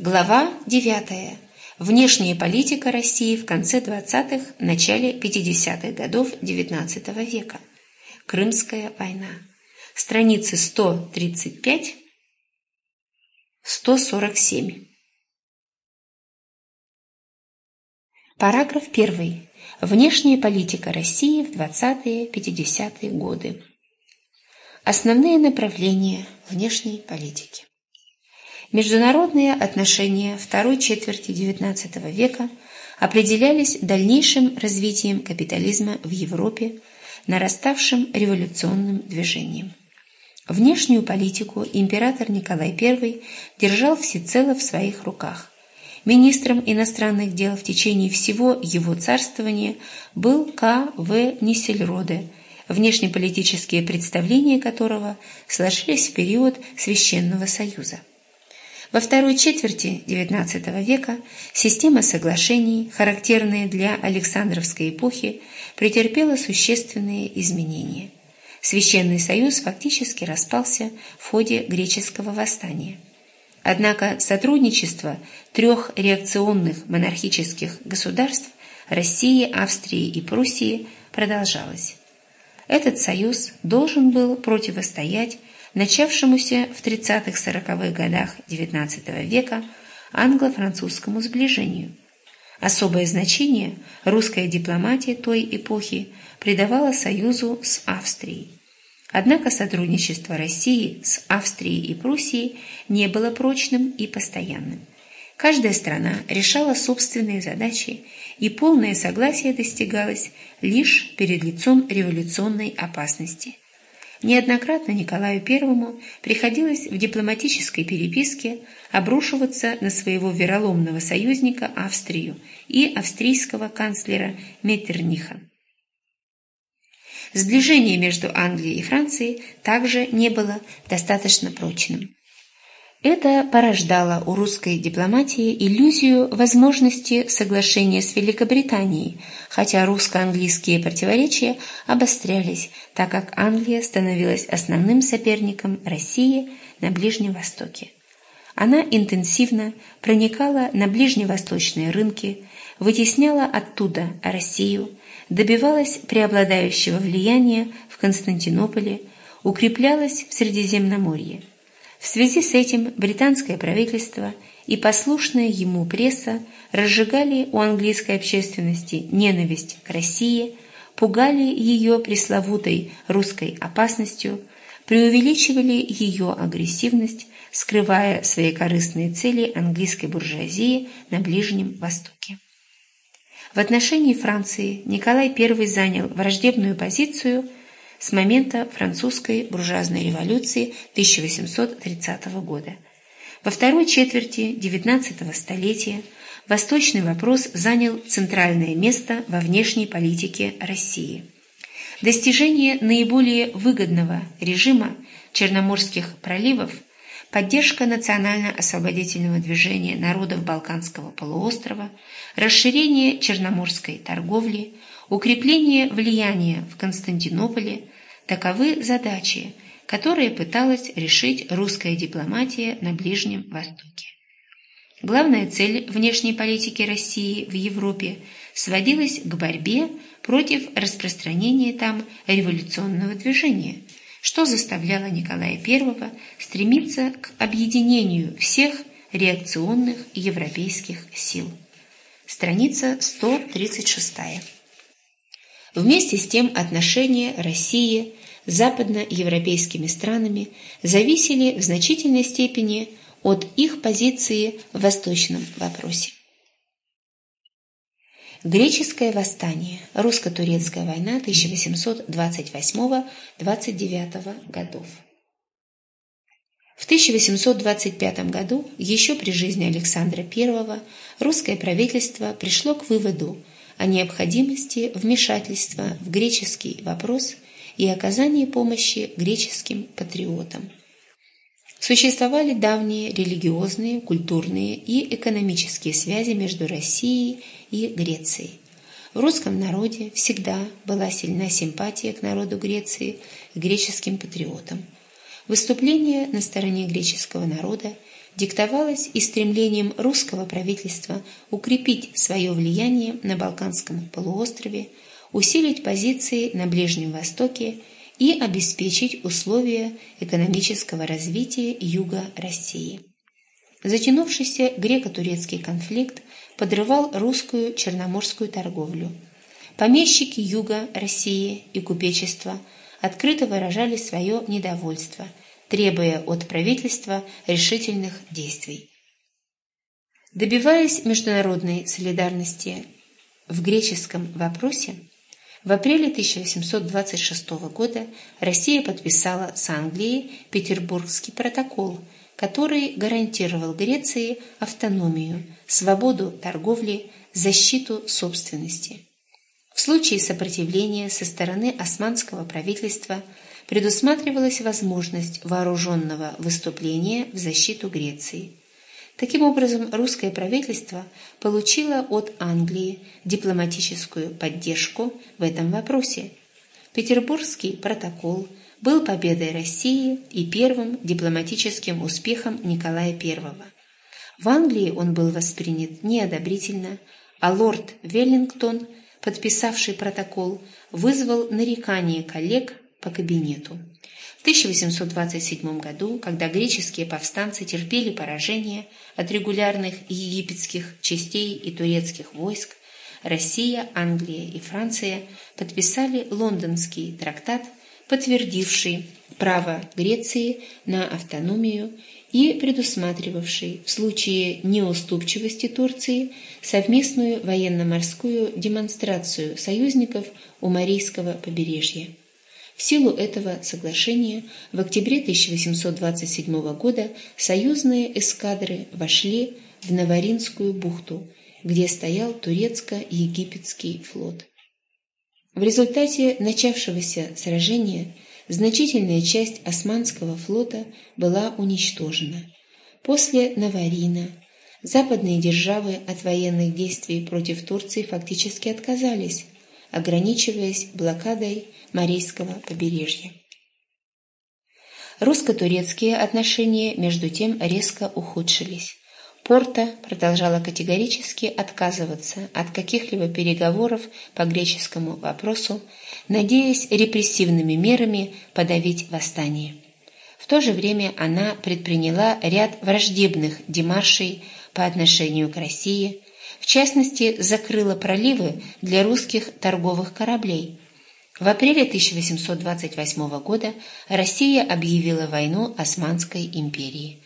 Глава 9. Внешняя политика России в конце 20-х, начале 50-х годов XIX века. Крымская война. Страницы 135-147. Параграф 1. Внешняя политика России в 20-50-е годы. Основные направления внешней политики. Международные отношения второй четверти XIX века определялись дальнейшим развитием капитализма в Европе, нараставшим революционным движением. Внешнюю политику император Николай I держал всецело в своих руках. Министром иностранных дел в течение всего его царствования был К. В. Нисельроде, внешнеполитические представления которого сложились в период Священного Союза. Во второй четверти XIX века система соглашений, характерная для Александровской эпохи, претерпела существенные изменения. Священный Союз фактически распался в ходе греческого восстания. Однако сотрудничество трех реакционных монархических государств России, Австрии и Пруссии продолжалось. Этот союз должен был противостоять начавшемуся в 30-40-х годах XIX века англо-французскому сближению. Особое значение русская дипломатия той эпохи придавала союзу с Австрией. Однако сотрудничество России с Австрией и Пруссией не было прочным и постоянным. Каждая страна решала собственные задачи, и полное согласие достигалось лишь перед лицом революционной опасности – Неоднократно Николаю I приходилось в дипломатической переписке обрушиваться на своего вероломного союзника Австрию и австрийского канцлера Меттерниха. Сближение между Англией и Францией также не было достаточно прочным. Это порождало у русской дипломатии иллюзию возможности соглашения с Великобританией, хотя русско-английские противоречия обострялись, так как Англия становилась основным соперником России на Ближнем Востоке. Она интенсивно проникала на ближневосточные рынки, вытесняла оттуда Россию, добивалась преобладающего влияния в Константинополе, укреплялась в Средиземноморье – в связи с этим британское правительство и послушная ему пресса разжигали у английской общественности ненависть к России, пугали ее пресловутой русской опасностью, преувеличивали ее агрессивность, скрывая свои корыстные цели английской буржуазии на Ближнем Востоке. В отношении Франции Николай I занял враждебную позицию – с момента французской буржуазной революции 1830 года. Во второй четверти XIX столетия восточный вопрос занял центральное место во внешней политике России. Достижение наиболее выгодного режима Черноморских проливов, поддержка национально-освободительного движения народов Балканского полуострова, расширение черноморской торговли, укрепление влияния в Константинополе, Таковы задачи, которые пыталась решить русская дипломатия на Ближнем Востоке. Главная цель внешней политики России в Европе сводилась к борьбе против распространения там революционного движения, что заставляло Николая I стремиться к объединению всех реакционных европейских сил. Страница 136. Вместе с тем отношения России с западноевропейскими странами зависели в значительной степени от их позиции в восточном вопросе. Греческое восстание. Русско-турецкая война 1828-29 годов. В 1825 году, еще при жизни Александра I, русское правительство пришло к выводу – о необходимости вмешательства в греческий вопрос и оказании помощи греческим патриотам. Существовали давние религиозные, культурные и экономические связи между Россией и Грецией. В русском народе всегда была сильна симпатия к народу Греции и греческим патриотам. Выступления на стороне греческого народа диктовалось и стремлением русского правительства укрепить свое влияние на Балканском полуострове, усилить позиции на Ближнем Востоке и обеспечить условия экономического развития юга России. Затянувшийся греко-турецкий конфликт подрывал русскую черноморскую торговлю. Помещики юга России и купечество открыто выражали свое недовольство, требуя от правительства решительных действий. Добиваясь международной солидарности в греческом вопросе, в апреле 1826 года Россия подписала с Англией Петербургский протокол, который гарантировал Греции автономию, свободу торговли, защиту собственности. В случае сопротивления со стороны османского правительства предусматривалась возможность вооруженного выступления в защиту Греции – Таким образом, русское правительство получило от Англии дипломатическую поддержку в этом вопросе. Петербургский протокол был победой России и первым дипломатическим успехом Николая I. В Англии он был воспринят неодобрительно, а лорд Веллингтон, подписавший протокол, вызвал нарекания коллег по кабинету. 1827 году, когда греческие повстанцы терпели поражение от регулярных египетских частей и турецких войск, Россия, Англия и Франция подписали лондонский трактат, подтвердивший право Греции на автономию и предусматривавший в случае неуступчивости Турции совместную военно-морскую демонстрацию союзников у Марийского побережья. В силу этого соглашения в октябре 1827 года союзные эскадры вошли в Наваринскую бухту, где стоял турецко-египетский флот. В результате начавшегося сражения значительная часть османского флота была уничтожена. После Наварина западные державы от военных действий против Турции фактически отказались, ограничиваясь блокадой Марийского побережья. Русско-турецкие отношения, между тем, резко ухудшились. Порта продолжала категорически отказываться от каких-либо переговоров по греческому вопросу, надеясь репрессивными мерами подавить восстание. В то же время она предприняла ряд враждебных демаршей по отношению к России, в частности, закрыла проливы для русских торговых кораблей. В апреле 1828 года Россия объявила войну Османской империи.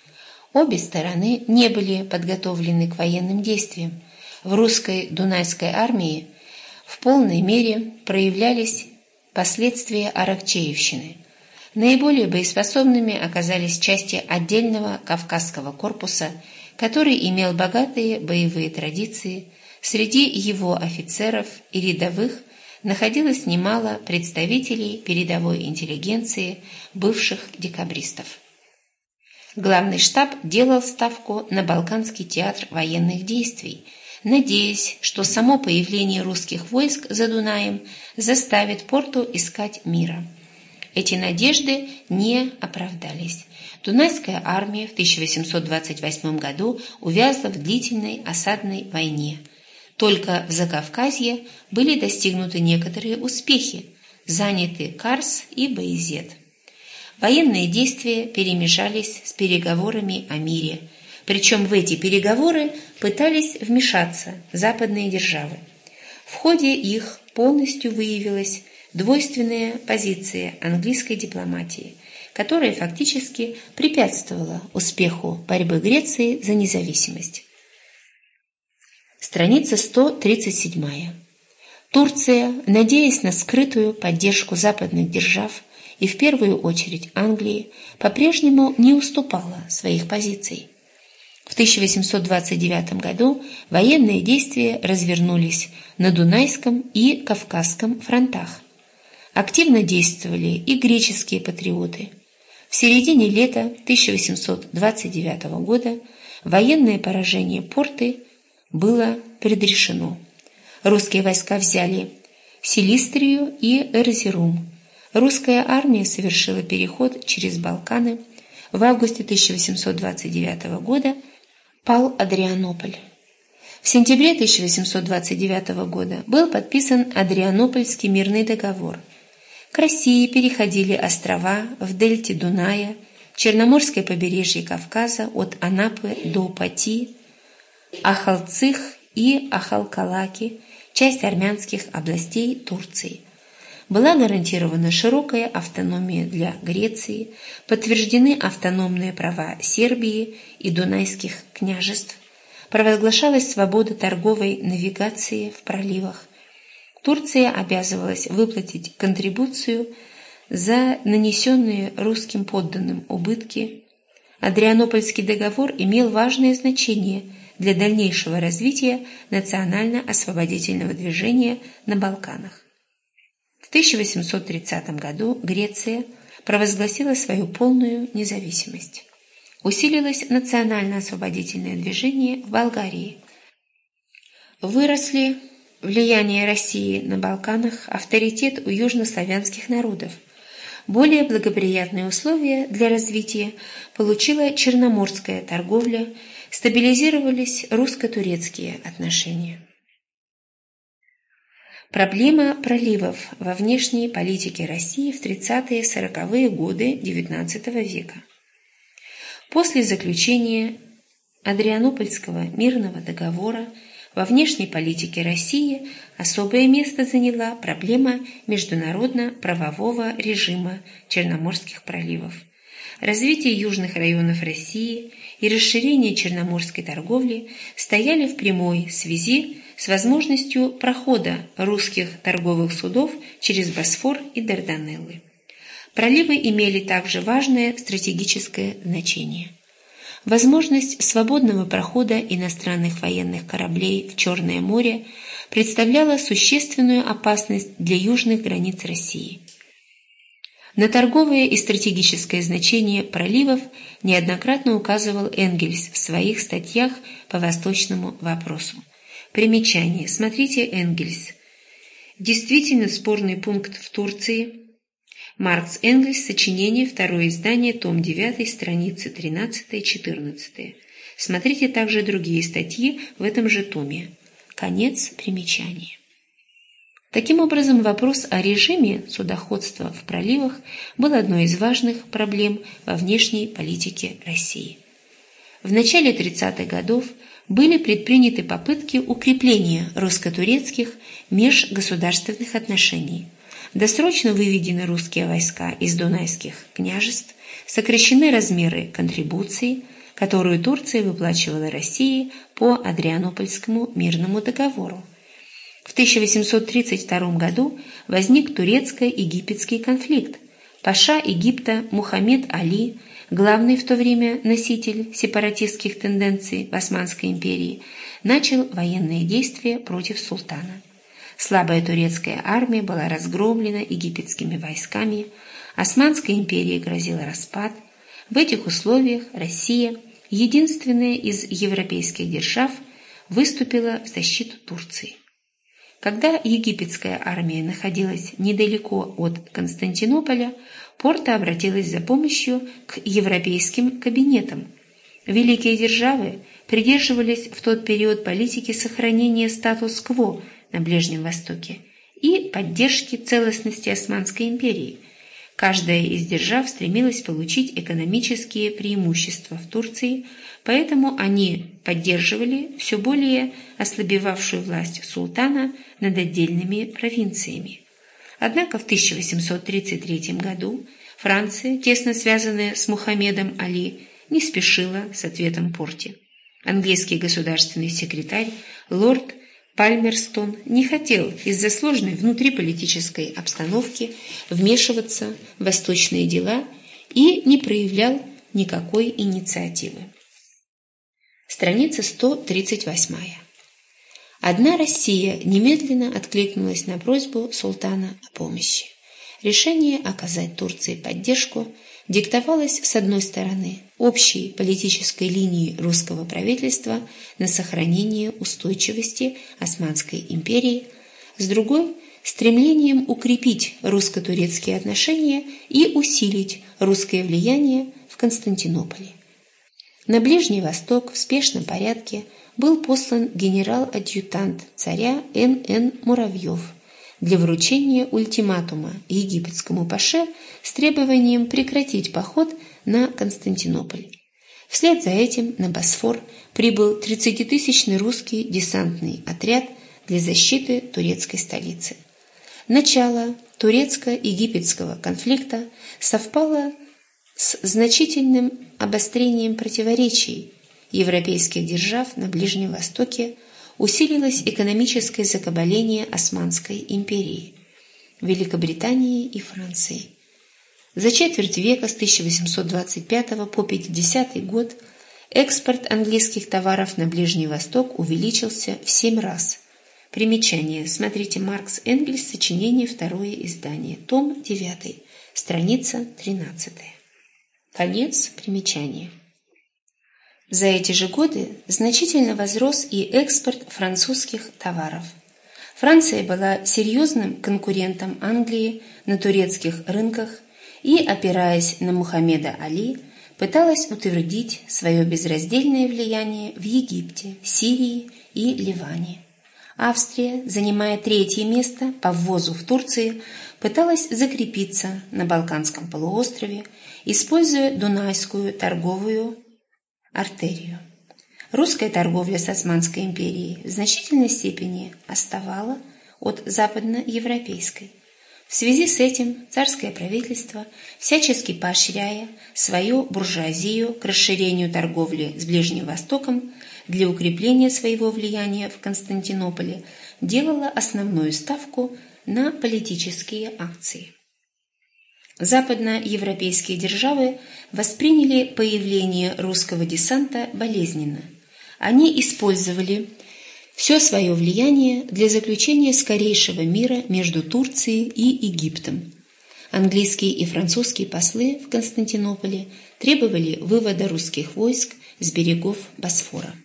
Обе стороны не были подготовлены к военным действиям. В русской Дунайской армии в полной мере проявлялись последствия Аракчеевщины. Наиболее боеспособными оказались части отдельного Кавказского корпуса – который имел богатые боевые традиции, среди его офицеров и рядовых находилось немало представителей передовой интеллигенции бывших декабристов. Главный штаб делал ставку на Балканский театр военных действий, надеясь, что само появление русских войск за Дунаем заставит порту искать мира. Эти надежды не оправдались. Дунайская армия в 1828 году увязла в длительной осадной войне. Только в Закавказье были достигнуты некоторые успехи, заняты Карс и Боязет. Военные действия перемешались с переговорами о мире, причем в эти переговоры пытались вмешаться западные державы. В ходе их полностью выявилась двойственная позиция английской дипломатии – которая фактически препятствовала успеху борьбы Греции за независимость. Страница 137. Турция, надеясь на скрытую поддержку западных держав и в первую очередь Англии, по-прежнему не уступала своих позиций. В 1829 году военные действия развернулись на Дунайском и Кавказском фронтах. Активно действовали и греческие патриоты – в середине лета 1829 года военное поражение порты было предрешено. Русские войска взяли Силистрию и Эрзерум. Русская армия совершила переход через Балканы, в августе 1829 года пал Адрианополь. В сентябре 1829 года был подписан Адрианопольский мирный договор. К России переходили острова в дельте Дуная, Черноморское побережье Кавказа от Анапы до Пати, Ахалцих и Ахалкалаки, часть армянских областей Турции. Была гарантирована широкая автономия для Греции, подтверждены автономные права Сербии и Дунайских княжеств, провозглашалась свобода торговой навигации в проливах. Турция обязывалась выплатить контрибуцию за нанесенные русским подданным убытки. Адрианопольский договор имел важное значение для дальнейшего развития национально-освободительного движения на Балканах. В 1830 году Греция провозгласила свою полную независимость усилилось национально-освободительное движение в Болгарии. Выросли влияние России на Балканах, авторитет у южнославянских народов. Более благоприятные условия для развития получила черноморская торговля, стабилизировались русско-турецкие отношения. Проблема проливов во внешней политике России в 30-40-е годы XIX века. После заключения Адрианопольского мирного договора во внешней политике России особое место заняла проблема международно-правового режима Черноморских проливов. Развитие южных районов России и расширение черноморской торговли стояли в прямой связи с возможностью прохода русских торговых судов через Босфор и Дарданеллы. Проливы имели также важное стратегическое значение. Возможность свободного прохода иностранных военных кораблей в Черное море представляла существенную опасность для южных границ России. На торговое и стратегическое значение проливов неоднократно указывал Энгельс в своих статьях по восточному вопросу. Примечание. Смотрите Энгельс. Действительно спорный пункт в Турции – Маркс Энгельс, сочинение, второе издание, том 9, страницы 13-14. Смотрите также другие статьи в этом же томе. Конец примечания. Таким образом, вопрос о режиме судоходства в проливах был одной из важных проблем во внешней политике России. В начале 30-х годов были предприняты попытки укрепления русско-турецких межгосударственных отношений – Досрочно выведены русские войска из дунайских княжеств, сокращены размеры контрибуции, которую Турция выплачивала России по Адрианопольскому мирному договору. В 1832 году возник турецко-египетский конфликт. Паша Египта Мухаммед Али, главный в то время носитель сепаратистских тенденций в Османской империи, начал военные действия против султана. Слабая турецкая армия была разгромлена египетскими войсками, Османской империи грозил распад. В этих условиях Россия, единственная из европейских держав, выступила в защиту Турции. Когда египетская армия находилась недалеко от Константинополя, Порта обратилась за помощью к европейским кабинетам. Великие державы придерживались в тот период политики сохранения статус-кво – на Ближнем Востоке и поддержки целостности Османской империи. Каждая из держав стремилась получить экономические преимущества в Турции, поэтому они поддерживали все более ослабевавшую власть султана над отдельными провинциями. Однако в 1833 году Франция, тесно связанная с Мухаммедом Али, не спешила с ответом Порте. Английский государственный секретарь лорд Пальмерстон не хотел из-за сложной внутриполитической обстановки вмешиваться в восточные дела и не проявлял никакой инициативы. Страница 138. Одна Россия немедленно откликнулась на просьбу султана о помощи. Решение оказать Турции поддержку – диктовалось, с одной стороны, общей политической линией русского правительства на сохранение устойчивости Османской империи, с другой – стремлением укрепить русско-турецкие отношения и усилить русское влияние в Константинополе. На Ближний Восток в спешном порядке был послан генерал-адъютант царя Н.Н. Муравьев для вручения ультиматума египетскому паше с требованием прекратить поход на Константинополь. Вслед за этим на Босфор прибыл 30-тысячный русский десантный отряд для защиты турецкой столицы. Начало турецко-египетского конфликта совпало с значительным обострением противоречий европейских держав на Ближнем Востоке, усилилось экономическое закабаление Османской империи, Великобритании и Франции. За четверть века с 1825 по 50 год экспорт английских товаров на Ближний Восток увеличился в семь раз. Примечание. Смотрите Маркс Энгельс, сочинение, второе издание, том 9, страница 13. Конец примечания. За эти же годы значительно возрос и экспорт французских товаров. Франция была серьезным конкурентом Англии на турецких рынках и, опираясь на Мухаммеда Али, пыталась утвердить свое безраздельное влияние в Египте, Сирии и Ливане. Австрия, занимая третье место по ввозу в Турции, пыталась закрепиться на Балканском полуострове, используя Дунайскую торговую артерию. Русская торговля с Османской империей в значительной степени оставала от западноевропейской. В связи с этим царское правительство, всячески поощряя свою буржуазию к расширению торговли с Ближним Востоком для укрепления своего влияния в Константинополе, делало основную ставку на политические акции. Западноевропейские державы восприняли появление русского десанта болезненно. Они использовали все свое влияние для заключения скорейшего мира между Турцией и Египтом. Английские и французские послы в Константинополе требовали вывода русских войск с берегов Босфора.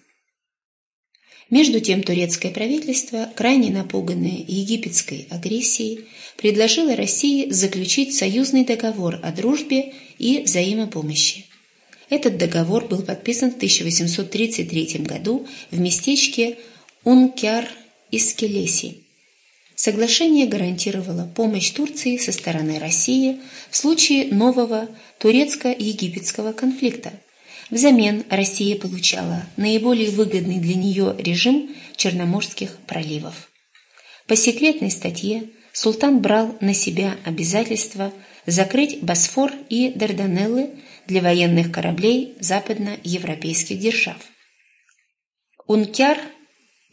Между тем турецкое правительство, крайне напуганное египетской агрессией, предложило России заключить союзный договор о дружбе и взаимопомощи. Этот договор был подписан в 1833 году в местечке Ункяр из Келеси. Соглашение гарантировало помощь Турции со стороны России в случае нового турецко-египетского конфликта. Взамен Россия получала наиболее выгодный для нее режим Черноморских проливов. По секретной статье султан брал на себя обязательство закрыть Босфор и Дарданеллы для военных кораблей западноевропейских держав. Ункяр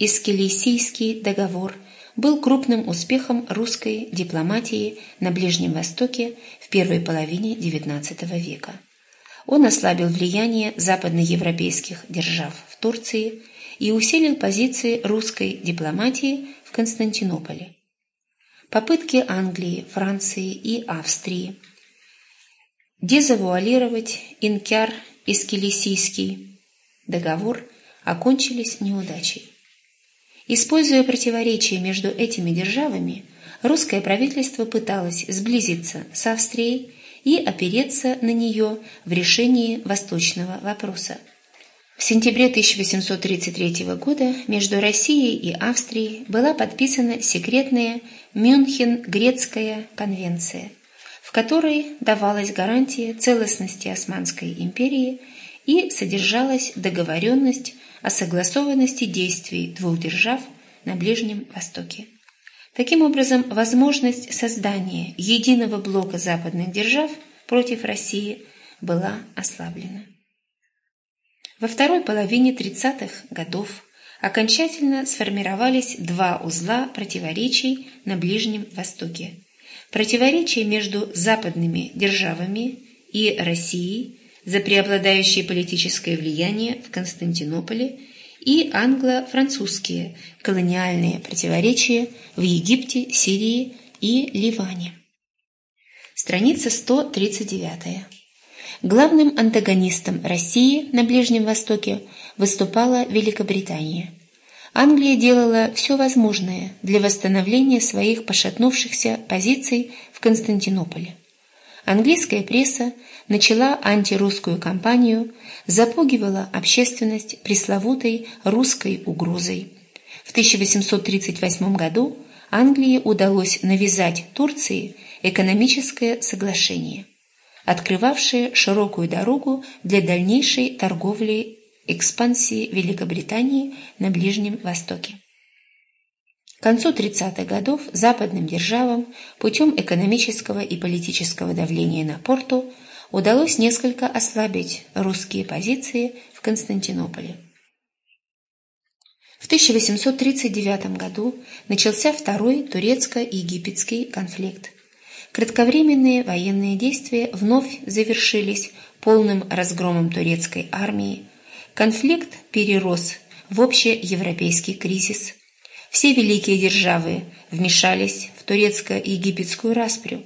Искелисийский договор был крупным успехом русской дипломатии на Ближнем Востоке в первой половине XIX века. Он ослабил влияние западноевропейских держав в Турции и усилил позиции русской дипломатии в Константинополе. Попытки Англии, Франции и Австрии дезавуалировать Инкяр-Искелисийский договор окончились неудачей. Используя противоречия между этими державами, русское правительство пыталось сблизиться с Австрией и опереться на нее в решении восточного вопроса. В сентябре 1833 года между Россией и Австрией была подписана секретная Мюнхен-Грецкая конвенция, в которой давалась гарантия целостности Османской империи и содержалась договоренность о согласованности действий двух держав на Ближнем Востоке. Таким образом, возможность создания единого блока западных держав против России была ослаблена. Во второй половине 30-х годов окончательно сформировались два узла противоречий на Ближнем Востоке. Противоречие между западными державами и Россией за преобладающее политическое влияние в Константинополе и англо-французские колониальные противоречия в Египте, Сирии и Ливане. Страница 139. Главным антагонистом России на Ближнем Востоке выступала Великобритания. Англия делала все возможное для восстановления своих пошатнувшихся позиций в Константинополе. Английская пресса начала антирусскую кампанию, запугивала общественность пресловутой русской угрозой. В 1838 году Англии удалось навязать Турции экономическое соглашение, открывавшее широкую дорогу для дальнейшей торговли экспансии Великобритании на Ближнем Востоке. К концу 30-х годов западным державам путем экономического и политического давления на порту удалось несколько ослабить русские позиции в Константинополе. В 1839 году начался второй турецко-египетский конфликт. Кратковременные военные действия вновь завершились полным разгромом турецкой армии. Конфликт перерос в общеевропейский кризис. Все великие державы вмешались в турецко-египетскую распрю.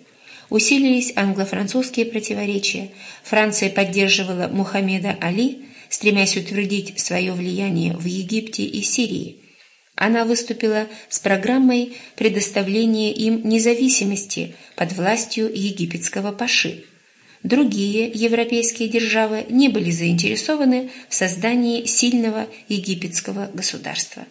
Усилились англо-французские противоречия. Франция поддерживала Мухаммеда Али – стремясь утвердить свое влияние в Египте и Сирии. Она выступила с программой предоставления им независимости под властью египетского паши. Другие европейские державы не были заинтересованы в создании сильного египетского государства.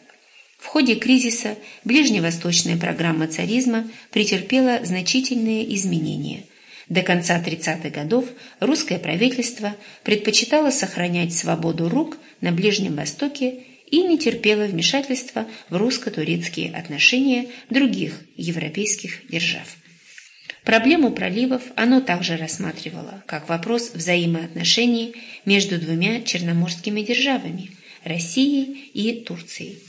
В ходе кризиса ближневосточная программа царизма претерпела значительные изменения – до конца 30-х годов русское правительство предпочитало сохранять свободу рук на Ближнем Востоке и не терпело вмешательства в русско-турецкие отношения других европейских держав. Проблему проливов оно также рассматривало как вопрос взаимоотношений между двумя черноморскими державами – Россией и Турцией.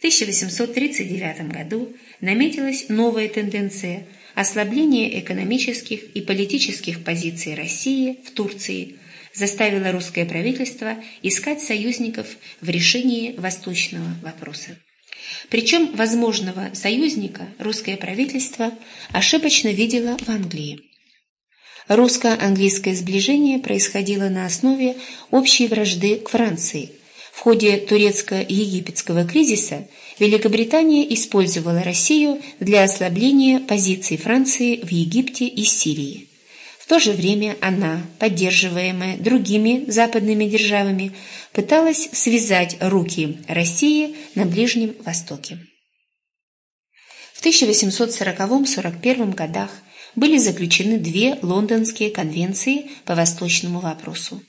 В 1839 году наметилась новая тенденция – ослабление экономических и политических позиций России в Турции заставило русское правительство искать союзников в решении восточного вопроса. Причем возможного союзника русское правительство ошибочно видело в Англии. Русско-английское сближение происходило на основе общей вражды к Франции. В ходе турецко-египетского кризиса Великобритания использовала Россию для ослабления позиций Франции в Египте и Сирии. В то же время она, поддерживаемая другими западными державами, пыталась связать руки России на Ближнем Востоке. В 1840-41 годах были заключены две лондонские конвенции по восточному вопросу.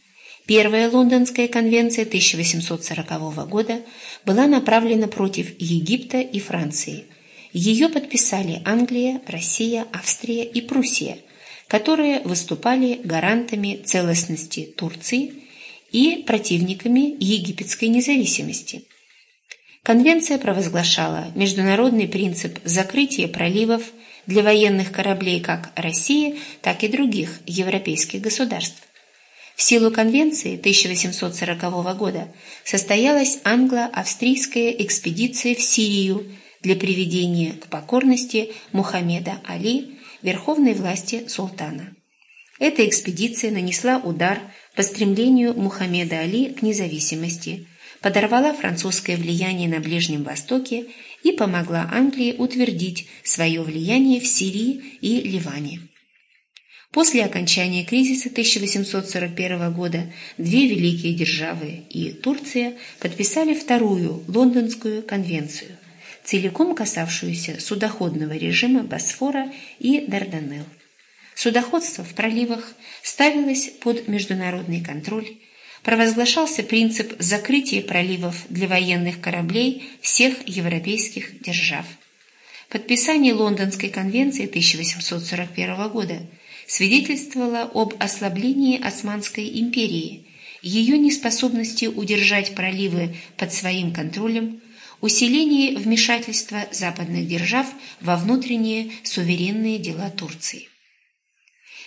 Первая Лондонская конвенция 1840 года была направлена против Египта и Франции. Ее подписали Англия, Россия, Австрия и Пруссия, которые выступали гарантами целостности Турции и противниками египетской независимости. Конвенция провозглашала международный принцип закрытия проливов для военных кораблей как России, так и других европейских государств. В силу конвенции 1840 года состоялась англо-австрийская экспедиция в Сирию для приведения к покорности Мухаммеда Али, верховной власти султана. Эта экспедиция нанесла удар по стремлению Мухаммеда Али к независимости, подорвала французское влияние на Ближнем Востоке и помогла Англии утвердить свое влияние в Сирии и Ливане. После окончания кризиса 1841 года две великие державы и Турция подписали вторую Лондонскую конвенцию, целиком касавшуюся судоходного режима Босфора и Дарданелл. Судоходство в проливах ставилось под международный контроль, провозглашался принцип закрытия проливов для военных кораблей всех европейских держав. Подписание Лондонской конвенции 1841 года – свидетельствовало об ослаблении Османской империи, ее неспособности удержать проливы под своим контролем, усилении вмешательства западных держав во внутренние суверенные дела Турции.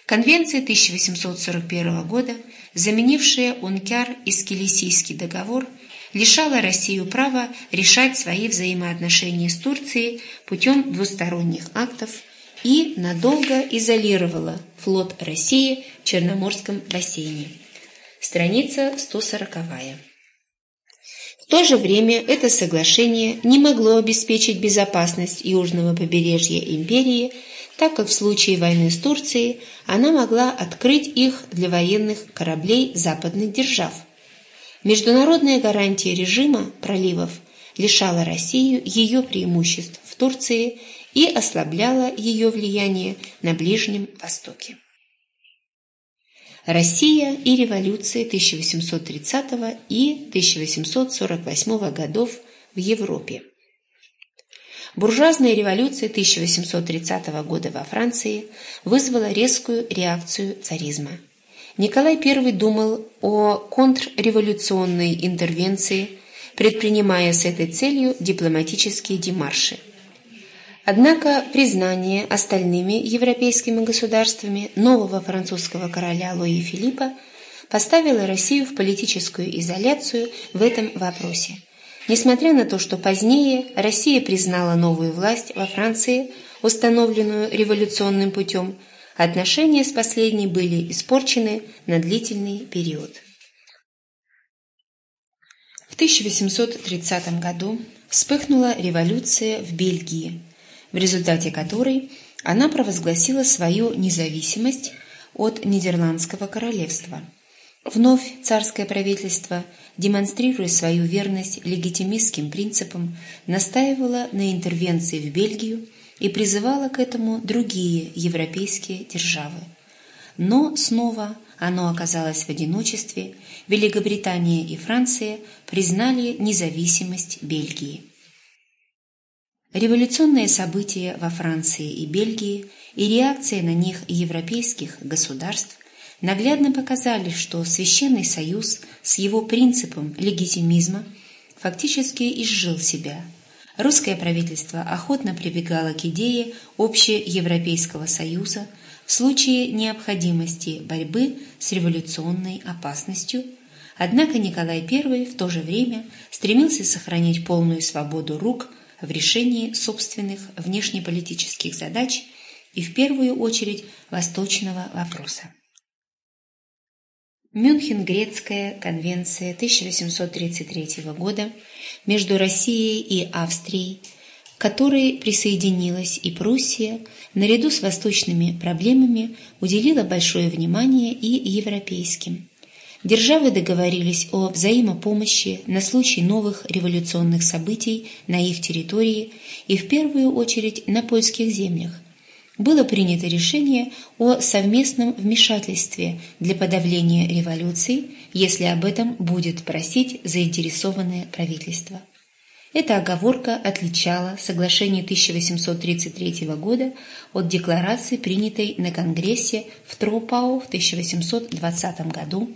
Конвенция 1841 года, заменившая Ункяр и Скелесийский договор, лишала Россию права решать свои взаимоотношения с Турцией путем двусторонних актов и надолго изолировала флот России в Черноморском бассейне. Страница 140. В то же время это соглашение не могло обеспечить безопасность южного побережья империи, так как в случае войны с Турцией она могла открыть их для военных кораблей западных держав. Международная гарантия режима проливов лишала Россию ее преимуществ в Турции и ослабляла ее влияние на Ближнем Востоке. Россия и революции 1830 и 1848 годов в Европе. Буржуазная революция 1830 года во Франции вызвала резкую реакцию царизма. Николай I думал о контрреволюционной интервенции, предпринимая с этой целью дипломатические демарши. Однако признание остальными европейскими государствами нового французского короля Луи Филиппа поставило Россию в политическую изоляцию в этом вопросе – Несмотря на то, что позднее Россия признала новую власть во Франции, установленную революционным путем, отношения с последней были испорчены на длительный период. В 1830 году вспыхнула революция в Бельгии, в результате которой она провозгласила свою независимость от Нидерландского королевства – Вновь царское правительство, демонстрируя свою верность легитимистским принципам, настаивало на интервенции в Бельгию и призывало к этому другие европейские державы. Но снова оно оказалось в одиночестве, Великобритания и Франция признали независимость Бельгии. Революционные события во Франции и Бельгии и реакция на них европейских государств наглядно показали, что Священный Союз с его принципом легитимизма фактически изжил себя. Русское правительство охотно прибегало к идее общеевропейского союза в случае необходимости борьбы с революционной опасностью, однако Николай I в то же время стремился сохранить полную свободу рук в решении собственных внешнеполитических задач и в первую очередь восточного вопроса. Мюнхен-Грецкая конвенция 1833 года между Россией и Австрией, к которой присоединилась и Пруссия, наряду с восточными проблемами уделила большое внимание и европейским. Державы договорились о взаимопомощи на случай новых революционных событий на их территории и в первую очередь на польских землях, было принято решение о совместном вмешательстве для подавления революции, если об этом будет просить заинтересованное правительство. Эта оговорка отличала соглашение 1833 года от декларации, принятой на Конгрессе в Тропау в 1820 году,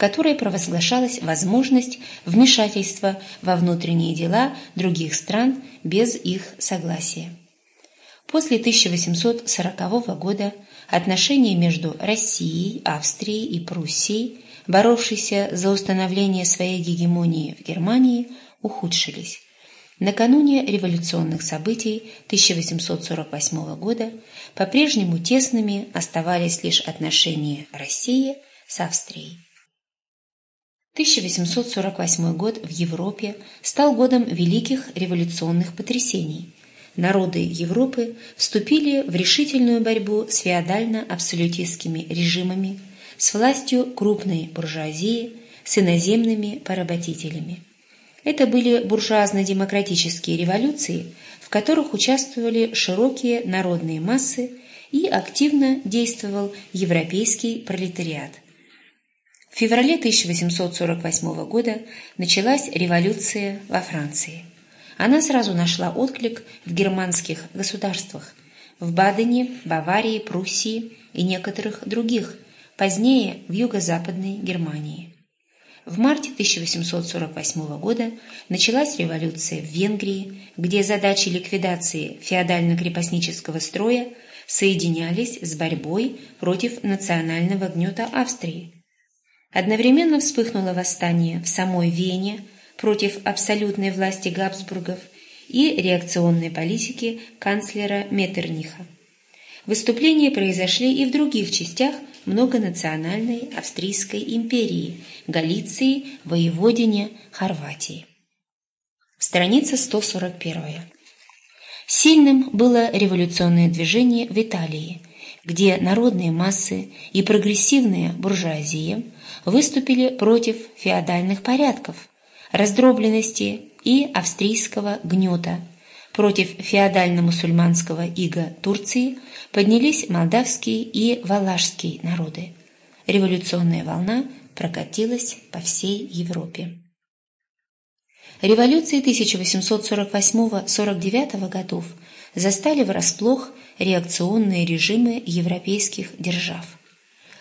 которой провозглашалась возможность вмешательства во внутренние дела других стран без их согласия. После 1840 года отношения между Россией, Австрией и Пруссией, боровшейся за установление своей гегемонии в Германии, ухудшились. Накануне революционных событий 1848 года по-прежнему тесными оставались лишь отношения России с Австрией. 1848 год в Европе стал годом великих революционных потрясений – народы Европы вступили в решительную борьбу с феодально-абсолютистскими режимами, с властью крупной буржуазии, с иноземными поработителями. Это были буржуазно-демократические революции, в которых участвовали широкие народные массы и активно действовал европейский пролетариат. В феврале 1848 года началась революция во Франции она сразу нашла отклик в германских государствах, в Бадене, Баварии, Пруссии и некоторых других, позднее в юго-западной Германии. В марте 1848 года началась революция в Венгрии, где задачи ликвидации феодально-крепостнического строя соединялись с борьбой против национального гнета Австрии. Одновременно вспыхнуло восстание в самой Вене, против абсолютной власти Габсбургов и реакционной политики канцлера Меттерниха. Выступления произошли и в других частях многонациональной Австрийской империи – Галиции, Воеводине, Хорватии. Страница 141. Сильным было революционное движение в Италии, где народные массы и прогрессивная буржуазия выступили против феодальных порядков, раздробленности и австрийского гнета. Против феодально-мусульманского ига Турции поднялись молдавские и валашские народы. Революционная волна прокатилась по всей Европе. Революции 1848-49 годов застали врасплох реакционные режимы европейских держав.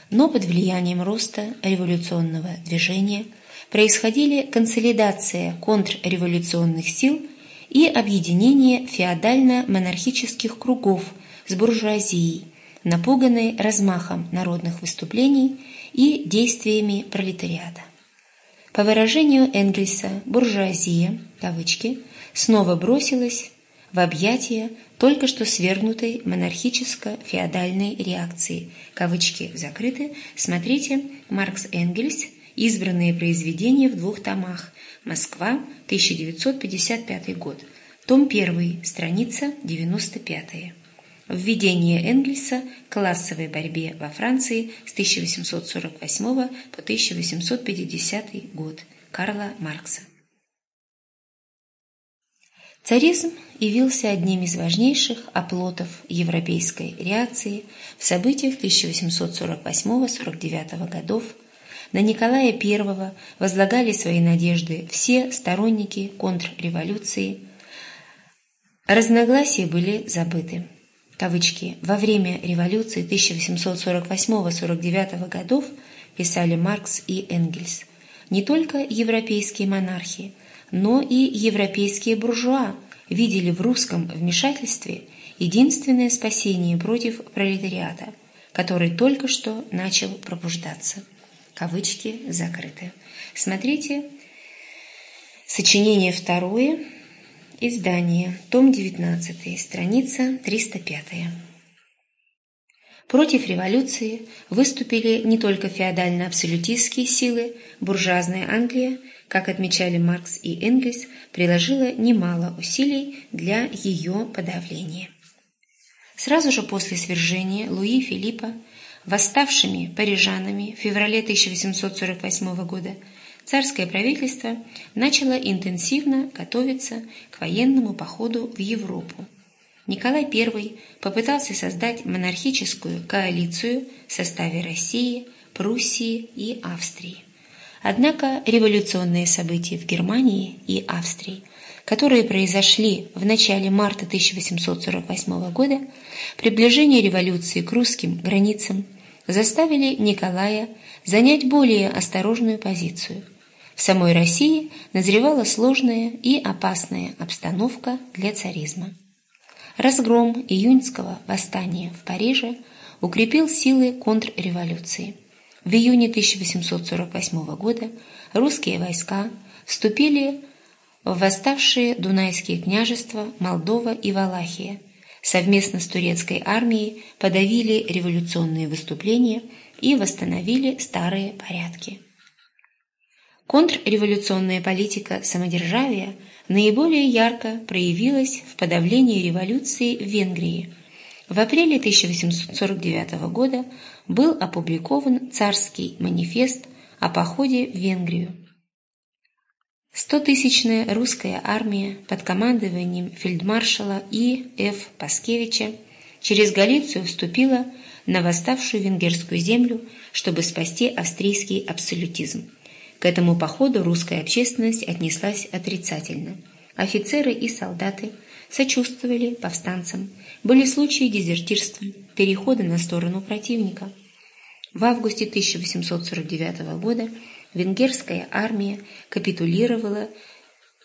Но под влиянием роста революционного движения происходили консолидация контрреволюционных сил и объединение феодально-монархических кругов с буржуазией, напуганной размахом народных выступлений и действиями пролетариата. По выражению Энгельса, буржуазия, кавычки, снова бросилась в объятия только что свергнутой монархическо-феодальной реакции. Кавычки закрыты. Смотрите Маркс Энгельс. Избранные произведения в двух томах. Москва, 1955 год. Том 1, страница 95. Введение Энгельса к классовой борьбе во Франции с 1848 по 1850 год Карла Маркса. Царизм явился одним из важнейших оплотов европейской реакции в событиях 1848-49 годов. На Николая I возлагали свои надежды все сторонники контрреволюции. Разногласия были забыты кавычки, во время революции 1848-49 годов, писали Маркс и Энгельс, не только европейские монархи, но и европейские буржуа видели в русском вмешательстве единственное спасение против пролетариата, который только что начал пробуждаться. Кавычки закрыты. Смотрите, сочинение второе, Издание. Том 19. Страница 305. Против революции выступили не только феодально-абсолютистские силы, буржуазная Англия, как отмечали Маркс и Энгельс, приложила немало усилий для ее подавления. Сразу же после свержения Луи Филиппа восставшими парижанами в феврале 1848 года царское правительство начало интенсивно готовиться к военному походу в Европу. Николай I попытался создать монархическую коалицию в составе России, Пруссии и Австрии. Однако революционные события в Германии и Австрии, которые произошли в начале марта 1848 года, приближение революции к русским границам, заставили Николая занять более осторожную позицию – в самой России назревала сложная и опасная обстановка для царизма. Разгром июньского восстания в Париже укрепил силы контрреволюции. В июне 1848 года русские войска вступили в восставшие Дунайские княжества Молдова и Валахия. Совместно с турецкой армией подавили революционные выступления и восстановили старые порядки. Контрреволюционная политика самодержавия наиболее ярко проявилась в подавлении революции в Венгрии. В апреле 1849 года был опубликован царский манифест о походе в Венгрию. Стотысячная русская армия под командованием фельдмаршала И. Ф. Паскевича через Галицию вступила на восставшую венгерскую землю, чтобы спасти австрийский абсолютизм. К этому походу русская общественность отнеслась отрицательно. Офицеры и солдаты сочувствовали повстанцам. Были случаи дезертирства, перехода на сторону противника. В августе 1849 года венгерская армия капитулировала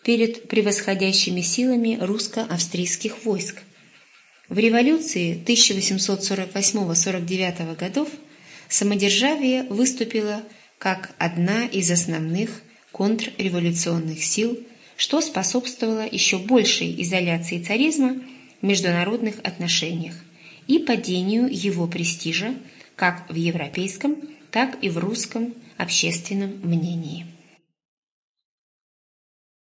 перед превосходящими силами русско-австрийских войск. В революции 1848-49 годов самодержавие выступило как одна из основных контрреволюционных сил, что способствовало еще большей изоляции царизма в международных отношениях и падению его престижа как в европейском, так и в русском общественном мнении.